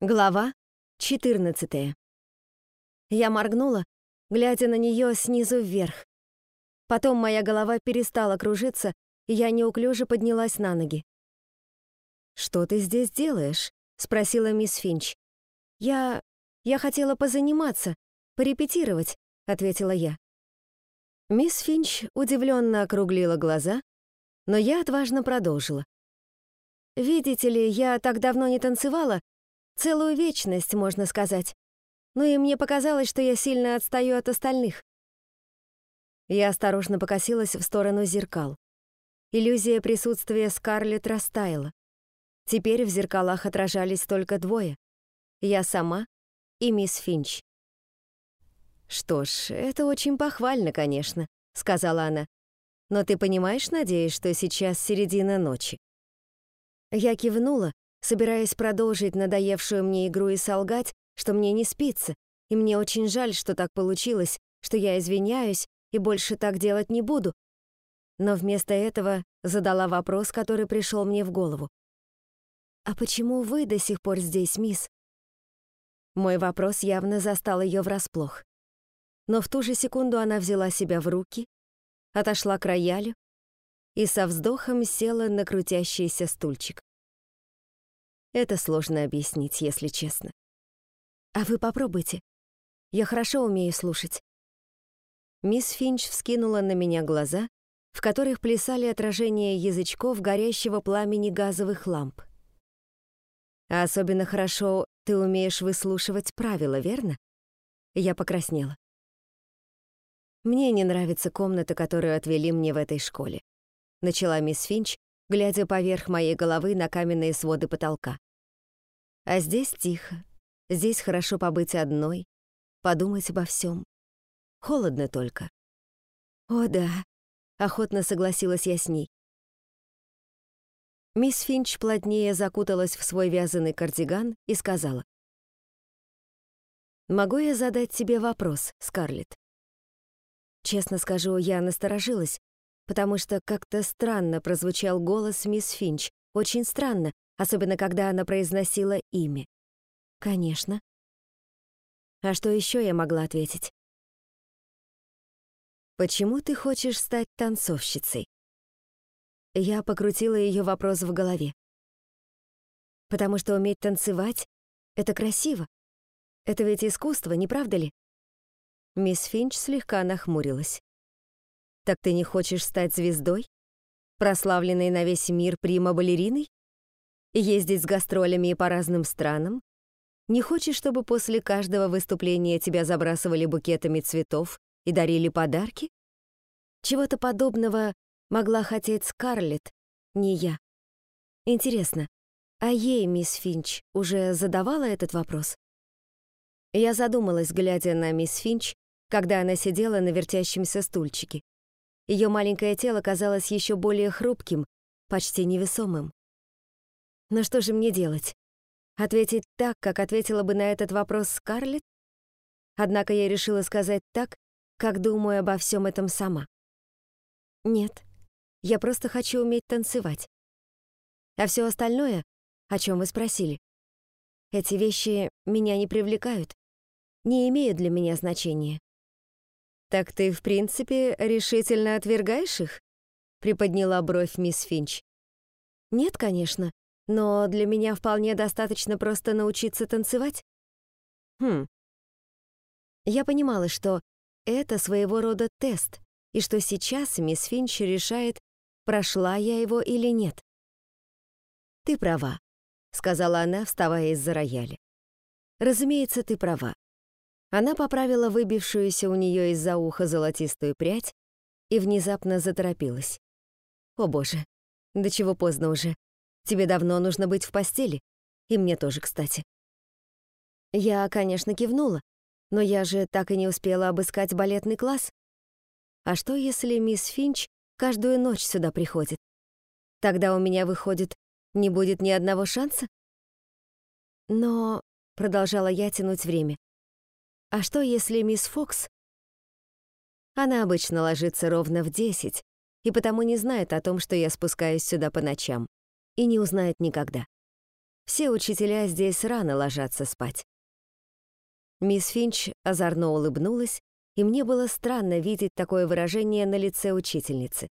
Глава 14. Я моргнула, глядя на нее снизу вверх. Потом моя голова перестала кружиться, и я неуклюже поднялась на ноги. «Что ты здесь делаешь?» — спросила мисс Финч. «Я... я хотела позаниматься, порепетировать», — ответила я. Мисс Финч удивленно округлила глаза, но я отважно продолжила. «Видите ли, я так давно не танцевала, Целую вечность, можно сказать. Ну и мне показалось, что я сильно отстаю от остальных. Я осторожно покосилась в сторону зеркал. Иллюзия присутствия Скарлетт растаяла. Теперь в зеркалах отражались только двое. Я сама и мисс Финч. «Что ж, это очень похвально, конечно», — сказала она. «Но ты понимаешь, надеюсь, что сейчас середина ночи?» Я кивнула, собираясь продолжить надоевшую мне игру и солгать, что мне не спится, и мне очень жаль, что так получилось, что я извиняюсь и больше так делать не буду. Но вместо этого задала вопрос, который пришел мне в голову. «А почему вы до сих пор здесь, мисс?» Мой вопрос явно застал ее врасплох. Но в ту же секунду она взяла себя в руки, отошла к роялю и со вздохом села на крутящийся стульчик. Это сложно объяснить, если честно. А вы попробуйте. Я хорошо умею слушать. Мисс Финч вскинула на меня глаза, в которых плясали отражения язычков горящего пламени газовых ламп. А особенно хорошо ты умеешь выслушивать правила, верно? Я покраснела. Мне не нравится комната, которую отвели мне в этой школе. Начала мисс Финч, глядя поверх моей головы на каменные своды потолка. А здесь тихо, здесь хорошо побыть одной, подумать обо всем. Холодно только. О да, охотно согласилась я с ней. Мисс Финч плотнее закуталась в свой вязаный кардиган и сказала. «Могу я задать тебе вопрос, Скарлетт?» Честно скажу, я насторожилась, потому что как-то странно прозвучал голос мисс Финч, очень странно, особенно когда она произносила имя. «Конечно». А что еще я могла ответить? «Почему ты хочешь стать танцовщицей?» Я покрутила ее вопрос в голове. «Потому что уметь танцевать — это красиво. Это ведь искусство, не правда ли?» Мисс Финч слегка нахмурилась. Так ты не хочешь стать звездой? Прославленной на весь мир прима-балериной? Ездить с гастролями по разным странам? Не хочешь, чтобы после каждого выступления тебя забрасывали букетами цветов и дарили подарки? Чего-то подобного могла хотеть Скарлетт, не я. Интересно, а ей мисс Финч уже задавала этот вопрос? Я задумалась, глядя на мисс Финч, когда она сидела на вертящемся стульчике. Ее маленькое тело казалось еще более хрупким, почти невесомым. Но что же мне делать? Ответить так, как ответила бы на этот вопрос Скарлетт? Однако я решила сказать так, как думаю обо всем этом сама. Нет, я просто хочу уметь танцевать. А все остальное, о чем вы спросили, эти вещи меня не привлекают, не имеют для меня значения. «Так ты, в принципе, решительно отвергаешь их?» — приподняла бровь мисс Финч. «Нет, конечно, но для меня вполне достаточно просто научиться танцевать». «Хм». Я понимала, что это своего рода тест, и что сейчас мисс Финч решает, прошла я его или нет. «Ты права», — сказала она, вставая из-за рояля. «Разумеется, ты права. Она поправила выбившуюся у нее из-за уха золотистую прядь и внезапно заторопилась. «О боже, до чего поздно уже. Тебе давно нужно быть в постели. И мне тоже, кстати». Я, конечно, кивнула, но я же так и не успела обыскать балетный класс. А что, если мисс Финч каждую ночь сюда приходит? Тогда у меня, выходит, не будет ни одного шанса? Но, — продолжала я тянуть время, а что, если мисс Фокс? Она обычно ложится ровно в десять, и потому не знает о том, что я спускаюсь сюда по ночам, и не узнает никогда. Все учителя здесь рано ложатся спать. Мисс Финч озорно улыбнулась, и мне было странно видеть такое выражение на лице учительницы.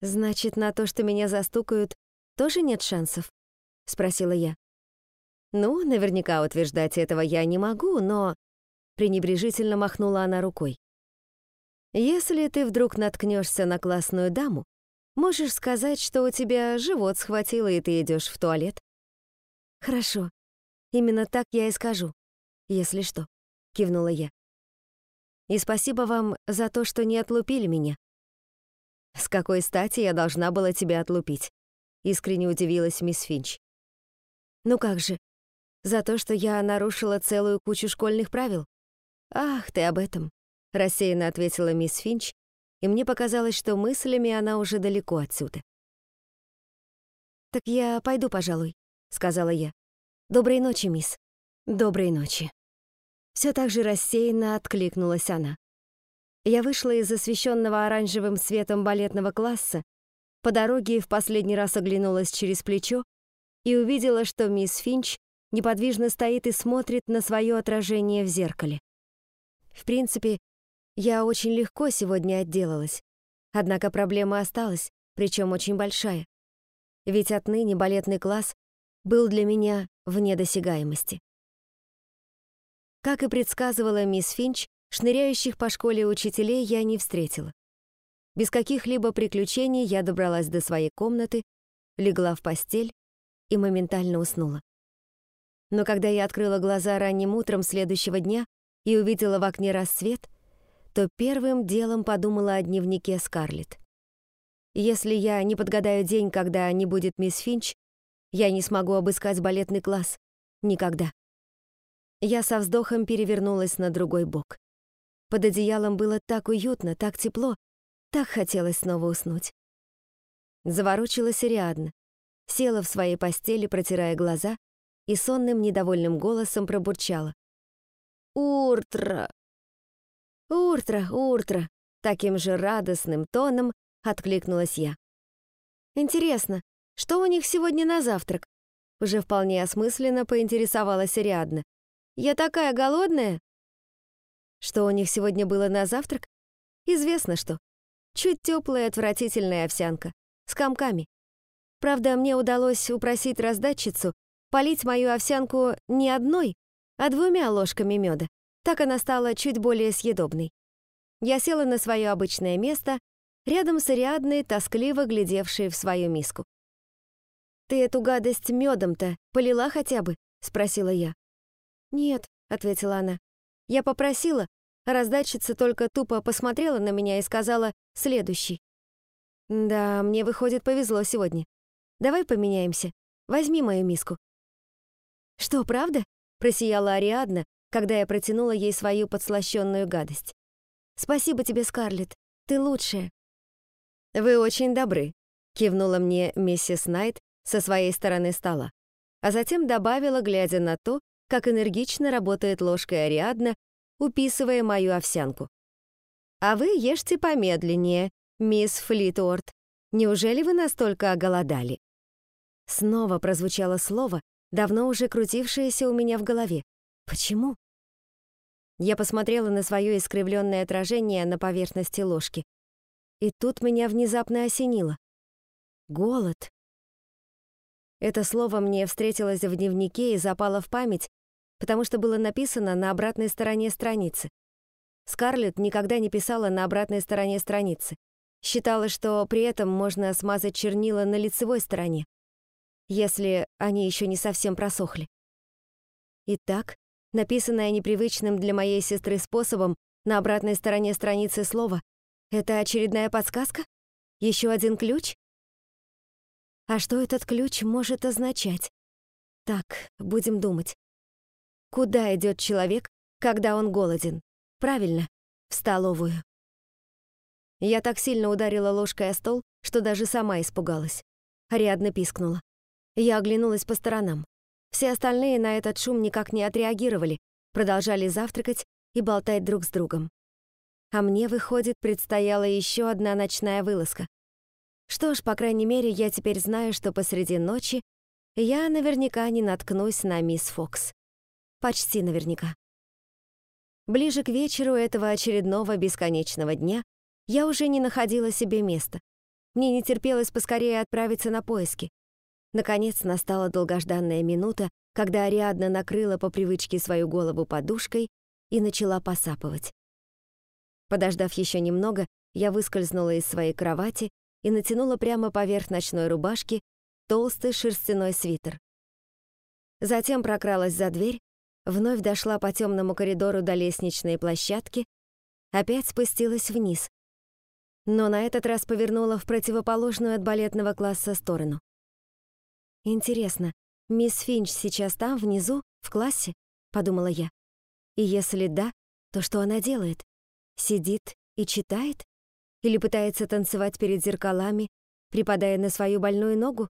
«Значит, на то, что меня застукают, тоже нет шансов?» — спросила я. «Ну, наверняка утверждать этого я не могу, но...» Пренебрежительно махнула она рукой. «Если ты вдруг наткнешься на классную даму, можешь сказать, что у тебя живот схватило, и ты идешь в туалет». «Хорошо. Именно так я и скажу, если что», — кивнула я. «И спасибо вам за то, что не отлупили меня. «С какой стати я должна была тебя отлупить?» — искренне удивилась мисс Финч. «Ну как же, за то, что я нарушила целую кучу школьных правил?» «Ах, ты об этом», — рассеянно ответила мисс Финч, и мне показалось, что мыслями она уже далеко отсюда. «Так я пойду, пожалуй», — сказала я. «Доброй ночи, мисс». «Доброй ночи». Все так же рассеянно откликнулась она. Я вышла из освещенного оранжевым светом балетного класса, по дороге в последний раз оглянулась через плечо и увидела, что мисс Финч неподвижно стоит и смотрит на свое отражение в зеркале. В принципе, я очень легко сегодня отделалась. Однако проблема осталась, причем очень большая. Ведь отныне балетный класс был для меня вне досягаемости. Как и предсказывала мисс Финч, Шныряющих по школе учителей я не встретила. Без каких-либо приключений я добралась до своей комнаты, легла в постель и моментально уснула. Но когда я открыла глаза ранним утром следующего дня и увидела в окне рассвет, то первым делом подумала о дневнике Скарлетт. Если я не подгадаю день, когда не будет мисс Финч, я не смогу обыскать балетный класс. Никогда. Я со вздохом перевернулась на другой бок. Под одеялом было так уютно, так тепло, так хотелось снова уснуть. Заворочилась Ариадна, села в своей постели, протирая глаза, и сонным недовольным голосом пробурчала. «Уртра! Уртра, уртра!» Таким же радостным тоном откликнулась я. «Интересно, что у них сегодня на завтрак?» Уже вполне осмысленно поинтересовалась Ариадна. «Я такая голодная!» Что у них сегодня было на завтрак? Известно что. Чуть теплая отвратительная овсянка. С комками. Правда, мне удалось упросить раздатчицу полить мою овсянку не одной, а двумя ложками меда. Так она стала чуть более съедобной. Я села на свое обычное место, рядом с Ариадной, тоскливо глядевшей в свою миску. «Ты эту гадость медом-то полила хотя бы?» — спросила я. «Нет», — ответила она. Я попросила, раздатчица только тупо посмотрела на меня и сказала «следующий». Да, мне, выходит, повезло сегодня. Давай поменяемся. Возьми мою миску. Что, правда? Просияла Ариадна, когда я протянула ей свою подслащённую гадость. Спасибо тебе, Скарлетт. Ты лучшая. Вы очень добры, кивнула мне миссис Найт со своей стороны стола, а затем добавила, глядя на то, как энергично работает ложкой Ариадна, уписывая мою овсянку. «А вы ешьте помедленнее, мисс Флитуорт. Неужели вы настолько оголодали?» Снова прозвучало слово, давно уже крутившееся у меня в голове. «Почему?» Я посмотрела на свое искривленное отражение на поверхности ложки. И тут меня внезапно осенило. Голод. Это слово мне встретилось в дневнике и запало в память, потому что было написано на обратной стороне страницы. Скарлетт никогда не писала на обратной стороне страницы. Считала, что при этом можно смазать чернила на лицевой стороне, если они еще не совсем просохли. Итак, написанное непривычным для моей сестры способом на обратной стороне страницы слово — это очередная подсказка? Еще один ключ? А что этот ключ может означать? Так, будем думать. Куда идет человек, когда он голоден? Правильно, в столовую. Я так сильно ударила ложкой о стол, что даже сама испугалась. Ариадна пискнула. Я оглянулась по сторонам. Все остальные на этот шум никак не отреагировали, продолжали завтракать и болтать друг с другом. А мне, выходит, предстояла еще одна ночная вылазка. Что ж, по крайней мере, я теперь знаю, что посреди ночи я наверняка не наткнусь на мисс Фокс. Почти наверняка. Ближе к вечеру этого очередного бесконечного дня я уже не находила себе места. Мне не терпелось поскорее отправиться на поиски. Наконец настала долгожданная минута, когда Ариадна накрыла по привычке свою голову подушкой и начала посапывать. Подождав еще немного, я выскользнула из своей кровати и натянула прямо поверх ночной рубашки толстый шерстяной свитер. Затем прокралась за дверь, вновь дошла по темному коридору до лестничной площадки, опять спустилась вниз, но на этот раз повернула в противоположную от балетного класса сторону. Интересно, мисс Финч сейчас там, внизу, в классе? Подумала я. И если да, то что она делает? Сидит и читает? Или пытается танцевать перед зеркалами, припадая на свою больную ногу?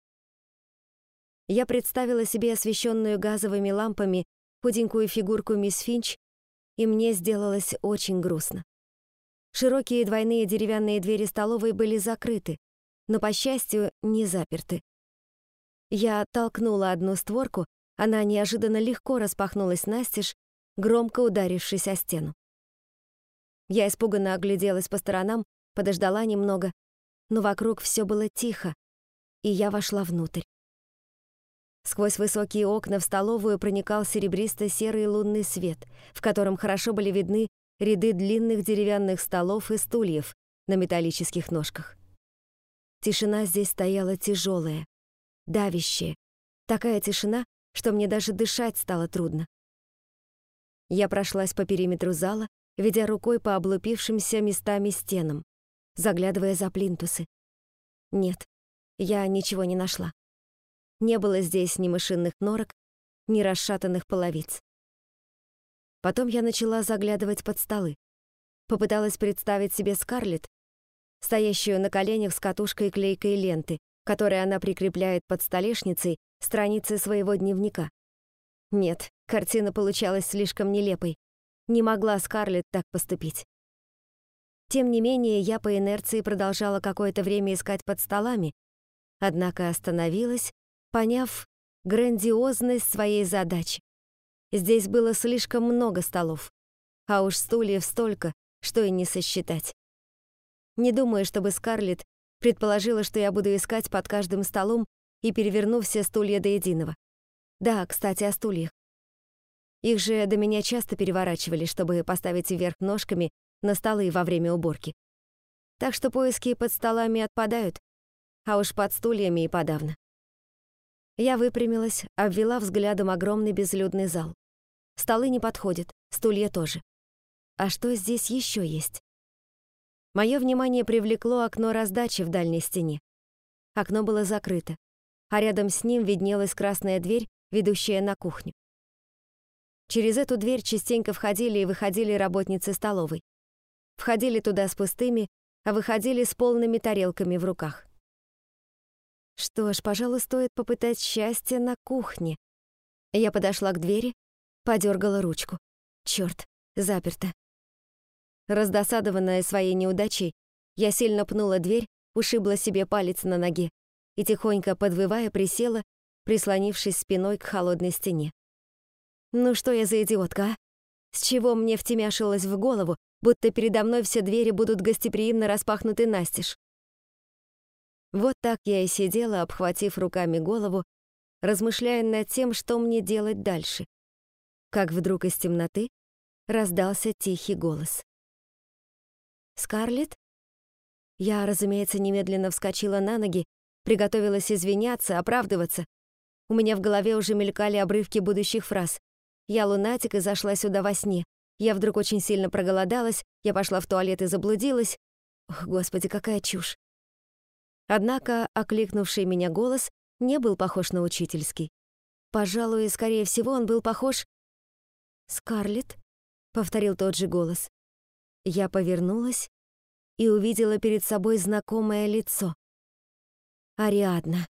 Я представила себе освещенную газовыми лампами худенькую фигурку мисс Финч, и мне сделалось очень грустно. Широкие двойные деревянные двери столовой были закрыты, но, по счастью, не заперты. Я оттолкнула одну створку, она неожиданно легко распахнулась настежь, громко ударившись о стену. Я испуганно огляделась по сторонам, подождала немного, но вокруг все было тихо, и я вошла внутрь. Сквозь высокие окна в столовую проникал серебристо-серый лунный свет, в котором хорошо были видны ряды длинных деревянных столов и стульев на металлических ножках. Тишина здесь стояла тяжелая, давящая, такая тишина, что мне даже дышать стало трудно. Я прошлась по периметру зала, ведя рукой по облупившимся местами стенам, заглядывая за плинтусы. Нет, я ничего не нашла. Не было здесь ни мышиных норок, ни расшатанных половиц. Потом я начала заглядывать под столы. Попыталась представить себе Скарлетт, стоящую на коленях с катушкой клейкой ленты, которой она прикрепляет под столешницей страницы своего дневника. Нет, картина получалась слишком нелепой. Не могла Скарлетт так поступить. Тем не менее, я по инерции продолжала какое-то время искать под столами, однако остановилась поняв грандиозность своей задачи. Здесь было слишком много столов, а уж стульев столько, что и не сосчитать. Не думаю, чтобы Скарлетт предположила, что я буду искать под каждым столом и переверну все стулья до единого. Да, кстати, о стульях. Их же до меня часто переворачивали, чтобы поставить вверх ножками на столы во время уборки. Так что поиски под столами отпадают, а уж под стульями и подавно. Я выпрямилась, обвела взглядом огромный безлюдный зал. Столы не подходят, стулья тоже. А что здесь еще есть? Мое внимание привлекло окно раздачи в дальней стене. Окно было закрыто, а рядом с ним виднелась красная дверь, ведущая на кухню. Через эту дверь частенько входили и выходили работницы столовой. Входили туда с пустыми, а выходили с полными тарелками в руках. Что ж, пожалуй, стоит попытать счастье на кухне. Я подошла к двери, подергала ручку. Черт, заперто. Раздосадованная своей неудачей, я сильно пнула дверь, ушибла себе палец на ноге и, тихонько подвывая, присела, прислонившись спиной к холодной стене. Ну что я за идиотка, а? С чего мне втемяшилось в голову, будто передо мной все двери будут гостеприимно распахнуты настежь? Вот так я и сидела, обхватив руками голову, размышляя над тем, что мне делать дальше. Как вдруг из темноты раздался тихий голос. «Скарлетт?» Я, разумеется, немедленно вскочила на ноги, приготовилась извиняться, оправдываться. У меня в голове уже мелькали обрывки будущих фраз. Я лунатик и зашла сюда во сне. Я вдруг очень сильно проголодалась, я пошла в туалет и заблудилась. Ох, господи, какая чушь. Однако окликнувший меня голос не был похож на учительский. Пожалуй, скорее всего, он был похож... «Скарлетт?» — повторил тот же голос. Я повернулась и увидела перед собой знакомое лицо. Ариадна.